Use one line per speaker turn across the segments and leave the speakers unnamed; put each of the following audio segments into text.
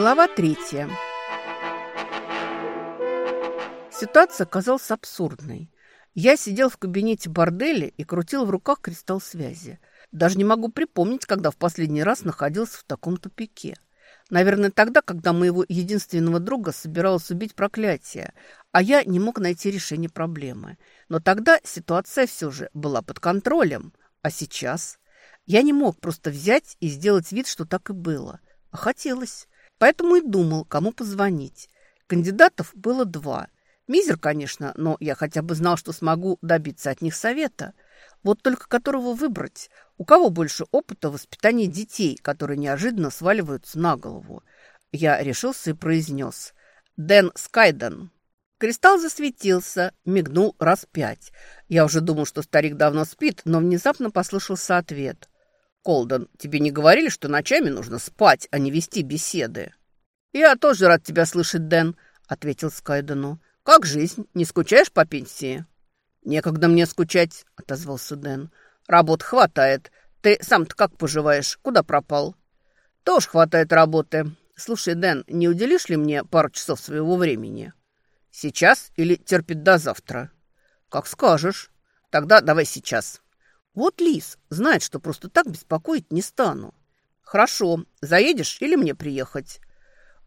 Глава третья. Ситуация казалась абсурдной. Я сидел в кабинете борделя и крутил в руках кристалл связи. Даже не могу припомнить, когда в последний раз находился в таком тупике. Наверное, тогда, когда моего единственного друга собиралось убить проклятие, а я не мог найти решение проблемы. Но тогда ситуация все же была под контролем. А сейчас? Я не мог просто взять и сделать вид, что так и было. А хотелось. Поэтому и думал, кому позвонить. Кандидатов было два – Мизер, конечно, но я хотя бы знал, что смогу добиться от них совета. Вот только которого выбрать? У кого больше опыта в воспитании детей, которые неожиданно сваливаются на голову? Я решился и произнес. «Дэн Скайден». Кристалл засветился, мигнул раз пять. Я уже думал, что старик давно спит, но внезапно послышался ответ. «Колден, тебе не говорили, что ночами нужно спать, а не вести беседы?» «Я тоже рад тебя слышать, Дэн», — ответил Скайдену. «Как жизнь? Не скучаешь по пенсии?» «Некогда мне скучать», — отозвался Дэн. «Работ хватает. Ты сам-то как поживаешь? Куда пропал?» «Тоже хватает работы. Слушай, Дэн, не уделишь ли мне пару часов своего времени?» «Сейчас или терпит до завтра?» «Как скажешь. Тогда давай сейчас». «Вот Лис знает, что просто так беспокоить не стану». «Хорошо. Заедешь или мне приехать?»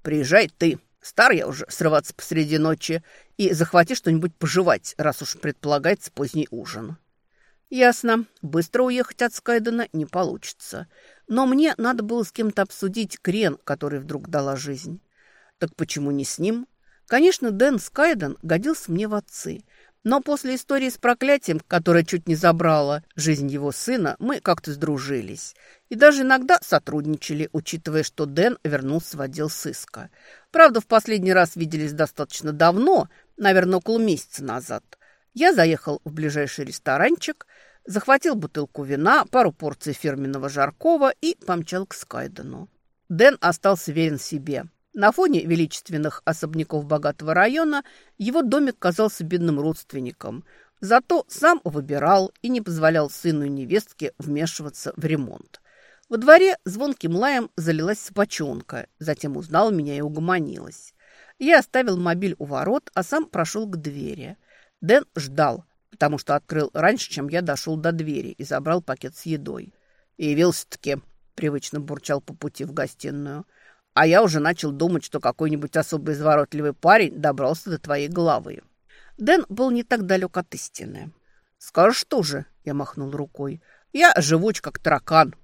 «Приезжай ты», Стар я уже срываться посреди ночи и захвати что-нибудь пожевать, раз уж предполагается поздний ужин. Ясно. Быстро уехать от Скайдена не получится. Но мне надо было с кем-то обсудить крен, который вдруг дала жизнь. Так почему не с ним? Конечно, Дэн Скайден годился мне в отцы. Но после истории с проклятием, которая чуть не забрала жизнь его сына, мы как-то сдружились. И даже иногда сотрудничали, учитывая, что Дэн вернулся в отдел сыска. Правда, в последний раз виделись достаточно давно, наверное, около месяца назад. Я заехал в ближайший ресторанчик, захватил бутылку вина, пару порций фирменного жаркого и помчал к Скайдену. Дэн остался верен себе. На фоне величественных особняков богатого района его домик казался бедным родственником. Зато сам выбирал и не позволял сыну и невестке вмешиваться в ремонт. Во дворе звонким лаем залилась собачонка, затем узнала меня и угомонилась. Я оставил мобиль у ворот, а сам прошел к двери. Дэн ждал, потому что открыл раньше, чем я дошел до двери и забрал пакет с едой. «Явился-таки», — привычно бурчал по пути в гостиную. А я уже начал думать, что какой-нибудь особо изворотливый парень добрался до твоей головы. Дэн был не так далек от истины. «Скажешь тоже», — я махнул рукой. «Я живуч, как таракан».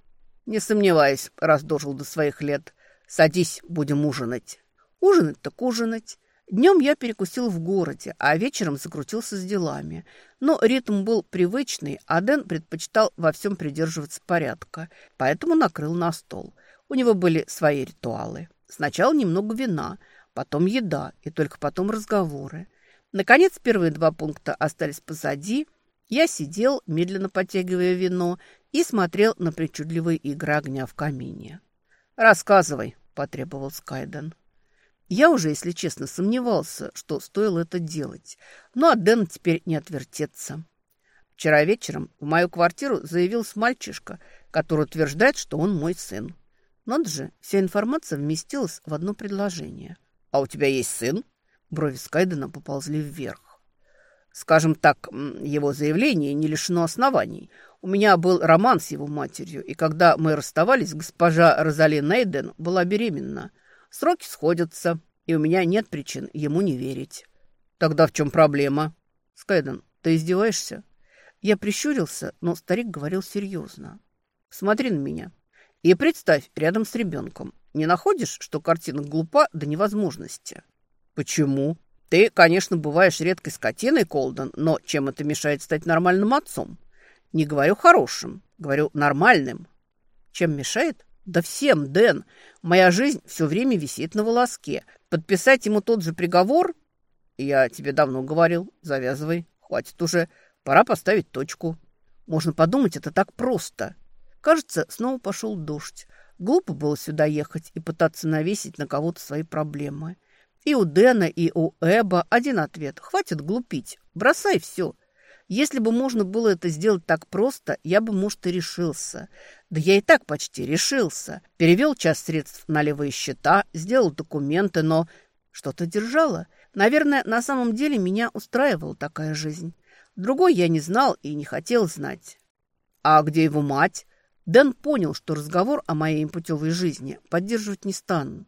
«Не сомневаюсь», — раз дожил до своих лет. «Садись, будем ужинать». «Ужинать так ужинать». Днем я перекусил в городе, а вечером закрутился с делами. Но ритм был привычный, а Дэн предпочитал во всем придерживаться порядка, поэтому накрыл на стол — у него были свои ритуалы. Сначала немного вина, потом еда и только потом разговоры. Наконец, первые два пункта остались позади. Я сидел, медленно подтягивая вино, и смотрел на причудливые игры огня в камине. «Рассказывай», — потребовал Скайден. Я уже, если честно, сомневался, что стоило это делать. Но от Дэна теперь не отвертеться. Вчера вечером в мою квартиру заявился мальчишка, который утверждает, что он мой сын. Надо же, вся информация вместилась в одно предложение. «А у тебя есть сын?» Брови Скайдена поползли вверх. Скажем так, его заявление не лишено оснований. У меня был роман с его матерью, и когда мы расставались, госпожа Розали Нейден была беременна. Сроки сходятся, и у меня нет причин ему не верить. Тогда в чем проблема? Скайден, ты издеваешься? Я прищурился, но старик говорил серьезно. Смотри на меня. И представь, рядом с ребенком. Не находишь, что картина глупа до невозможности? Почему? Ты, конечно, бываешь редкой скотиной, Колден, но чем это мешает стать нормальным отцом? Не говорю хорошим, говорю нормальным. Чем мешает? Да всем, Дэн. Моя жизнь все время висит на волоске. Подписать ему тот же приговор? Я тебе давно говорил. Завязывай. Хватит уже. Пора поставить точку. Можно подумать, это так просто. Кажется, снова пошел дождь. Глупо было сюда ехать и пытаться навесить на кого-то свои проблемы. И у Дэна, и у Эба один ответ. Хватит глупить. Бросай все. Если бы можно было это сделать так просто, я бы, может, и решился. Да я и так почти решился. Перевел часть средств на левые счета, сделал документы, но что-то держало. Наверное, на самом деле меня устраивала такая жизнь. Другой я не знал и не хотел знать. А где его мать? Дэн понял, что разговор о моей импутевой жизни поддерживать не стану.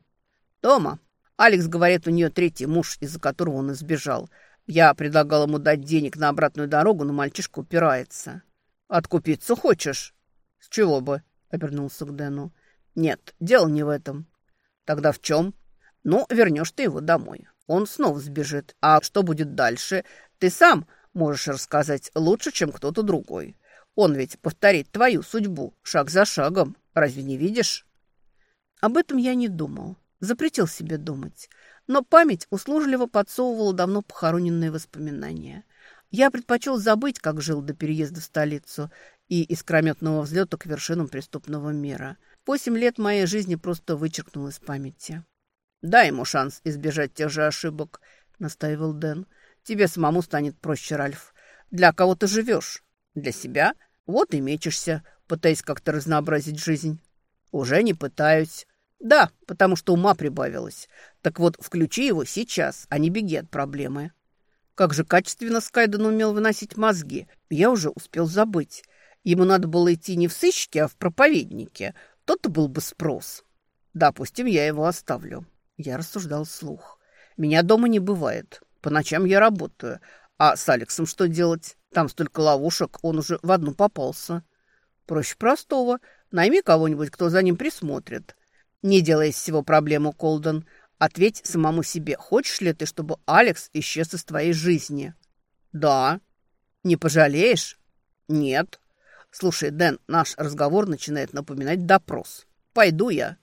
Дома. Алекс говорит, у нее третий муж, из-за которого он избежал. Я предлагал ему дать денег на обратную дорогу, но мальчишка упирается. «Откупиться хочешь?» «С чего бы?» — обернулся к Дэну. «Нет, дело не в этом». «Тогда в чем?» «Ну, вернешь ты его домой. Он снова сбежит. А что будет дальше, ты сам можешь рассказать лучше, чем кто-то другой. Он ведь повторит твою судьбу шаг за шагом. Разве не видишь?» Об этом я не думал. Запретил себе думать. Но память услужливо подсовывала давно похороненные воспоминания. Я предпочел забыть, как жил до переезда в столицу и искрометного взлета к вершинам преступного мира. Восемь лет моей жизни просто вычеркнул из памяти. «Дай ему шанс избежать тех же ошибок», — настаивал Дэн. «Тебе самому станет проще, Ральф. Для кого ты живешь? Для себя? Вот и мечешься, пытаясь как-то разнообразить жизнь». «Уже не пытаюсь. «Да, потому что ума прибавилось. Так вот, включи его сейчас, а не беги от проблемы». Как же качественно Скайден умел выносить мозги, я уже успел забыть. Ему надо было идти не в сыщики, а в проповеднике. Тот-то был бы спрос. Допустим, я его оставлю. Я рассуждал вслух. Меня дома не бывает. По ночам я работаю. А с Алексом что делать? Там столько ловушек, он уже в одну попался. Проще простого. Найми кого-нибудь, кто за ним присмотрит. Не делай из всего проблему, Колден. Ответь самому себе, хочешь ли ты, чтобы Алекс исчез из твоей жизни? Да. Не пожалеешь? Нет. Слушай, Дэн, наш разговор начинает напоминать допрос. Пойду я.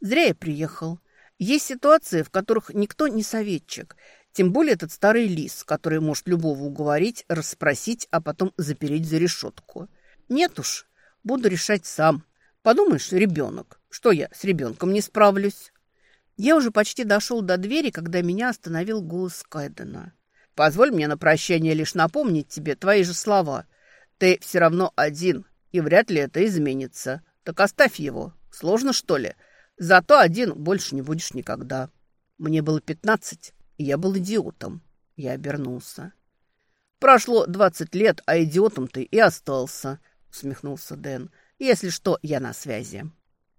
Зря я приехал. Есть ситуации, в которых никто не советчик. Тем более этот старый лис, который может любого уговорить, расспросить, а потом запереть за решетку. Нет уж, буду решать сам. Подумаешь, ребенок. Что я с ребенком не справлюсь? Я уже почти дошел до двери, когда меня остановил голос Кайдена. «Позволь мне на прощание лишь напомнить тебе твои же слова. Ты все равно один, и вряд ли это изменится. Так оставь его. Сложно, что ли? Зато один больше не будешь никогда». Мне было пятнадцать, я был идиотом. Я обернулся. «Прошло двадцать лет, а идиотом ты и остался», — усмехнулся Дэн. Если что, я на связи».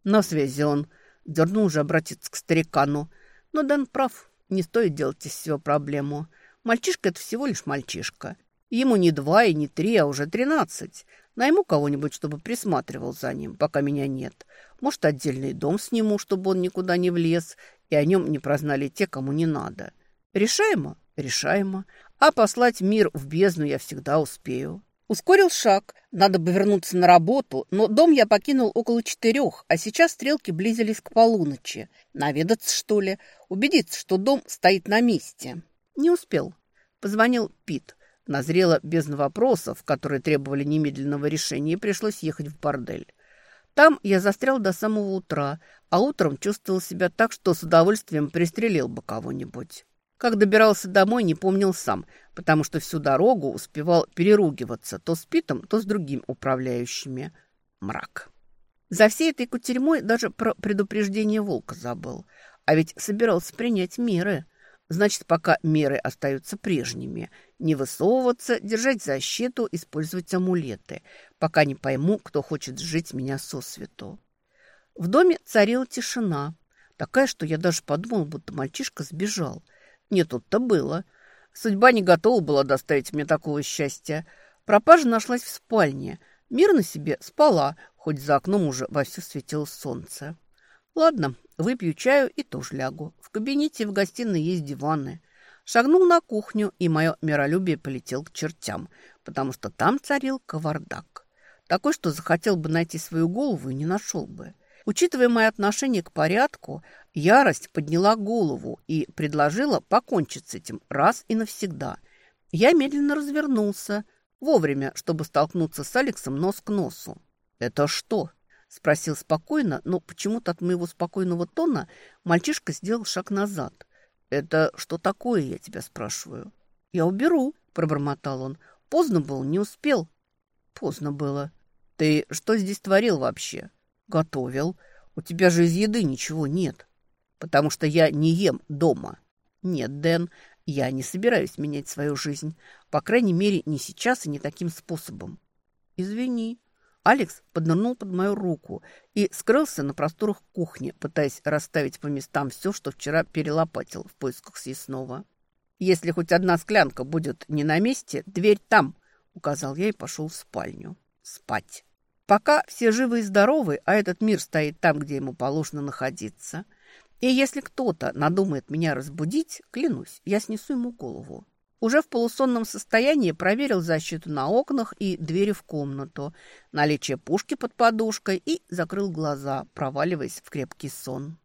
«На связи он», — дернул уже обратиться к старикану. Но Дэн прав, не стоит делать из всего проблему. Мальчишка — это всего лишь мальчишка. Ему не два и не три, а уже тринадцать. Найму кого-нибудь, чтобы присматривал за ним, пока меня нет. Может, отдельный дом сниму, чтобы он никуда не влез, и о нем не прознали те, кому не надо. Решаемо? Решаемо. А послать мир в бездну я всегда успею. Ускорил шаг. Надо бы вернуться на работу, но дом я покинул около четырех, а сейчас стрелки близились к полуночи. Наведаться, что ли? Убедиться, что дом стоит на месте. Не успел. Позвонил Пит. Назрело без вопросов, которые требовали немедленного решения, и пришлось ехать в бордель. Там я застрял до самого утра, а утром чувствовал себя так, что с удовольствием пристрелил бы кого-нибудь. Как добирался домой, не помнил сам, потому что всю дорогу успевал переругиваться то с Питом, то с другими управляющими. Мрак. За всей этой кутерьмой даже про предупреждение волка забыл. А ведь собирался принять меры. Значит, пока меры остаются прежними. Не высовываться, держать защиту, использовать амулеты. Пока не пойму, кто хочет сжить меня сосвету. В доме царила тишина. Такая, что я даже подумал, будто мальчишка сбежал – не тут-то было. Судьба не готова была доставить мне такого счастья. Пропажа нашлась в спальне. Мирно себе спала, хоть за окном уже вовсю светило солнце. Ладно, выпью чаю и тоже лягу. В кабинете и в гостиной есть диваны. Шагнул на кухню, и мое миролюбие полетел к чертям, потому что там царил кавардак. Такой, что захотел бы найти свою голову и не нашел бы. Учитывая мои отношение к порядку, ярость подняла голову и предложила покончить с этим раз и навсегда. Я медленно развернулся, вовремя, чтобы столкнуться с Алексом нос к носу. «Это что?» – спросил спокойно, но почему-то от моего спокойного тона мальчишка сделал шаг назад. «Это что такое, я тебя спрашиваю?» «Я уберу», – пробормотал он. «Поздно было, не успел». «Поздно было». «Ты что здесь творил вообще?» «Готовил. У тебя же из еды ничего нет». «Потому что я не ем дома». «Нет, Дэн, я не собираюсь менять свою жизнь. По крайней мере, не сейчас и не таким способом». «Извини». Алекс поднырнул под мою руку и скрылся на просторах кухни, пытаясь расставить по местам все, что вчера перелопатил в поисках съестного. «Если хоть одна склянка будет не на месте, дверь там», — указал я и пошел в спальню. Спать. Пока все живы и здоровы, а этот мир стоит там, где ему положено находиться. И если кто-то надумает меня разбудить, клянусь, я снесу ему голову. Уже в полусонном состоянии проверил защиту на окнах и двери в комнату, наличие пушки под подушкой и закрыл глаза, проваливаясь в крепкий сон.